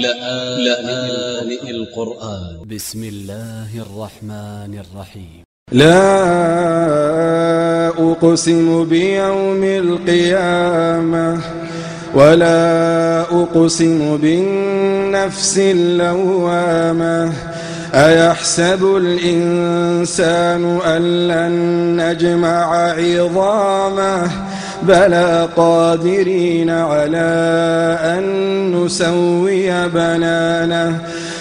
لآن القرآن. ب س م الله الرحمن الرحيم. لا أقسم بيوم القيامة ولا أقسم بالنفس اللوامة. أيحسب الإنسان أن لن نجمع عظامه؟ بلى قادرين على أن نسوي بنانه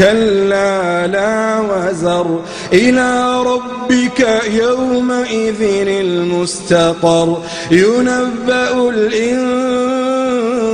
كلا لا وزر. إلى ربك يومئذ المستقر. ينبأ الإنسان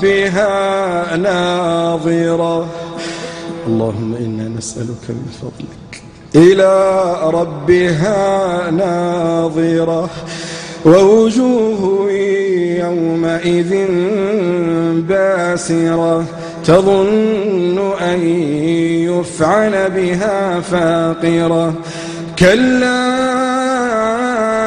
ربها ناظرة. اللهم إنا نسألك من فضلك. إلى ربها ناظرة. ووجوه يومئذ باسرة. تظن أن يفعل بها فاقرة. كلا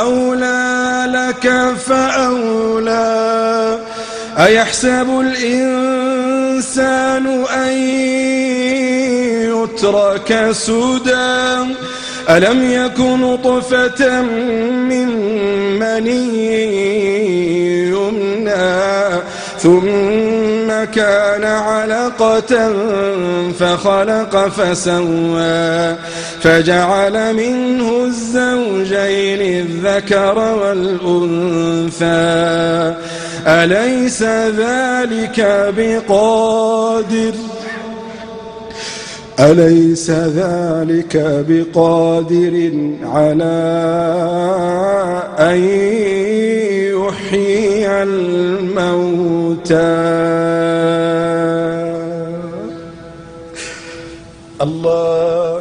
أولى لك فأولى. أيحسب الإنسان أن يترك سدى؟ ألم يكن طفة من مني يمنى؟ ثم كان علقة فخلق فسوى فجعل منه الزوجين الذكر والأنثى. أليس ذلك بقادر؟ أليس ذلك بقادر على أن يحيي الموتى؟ الله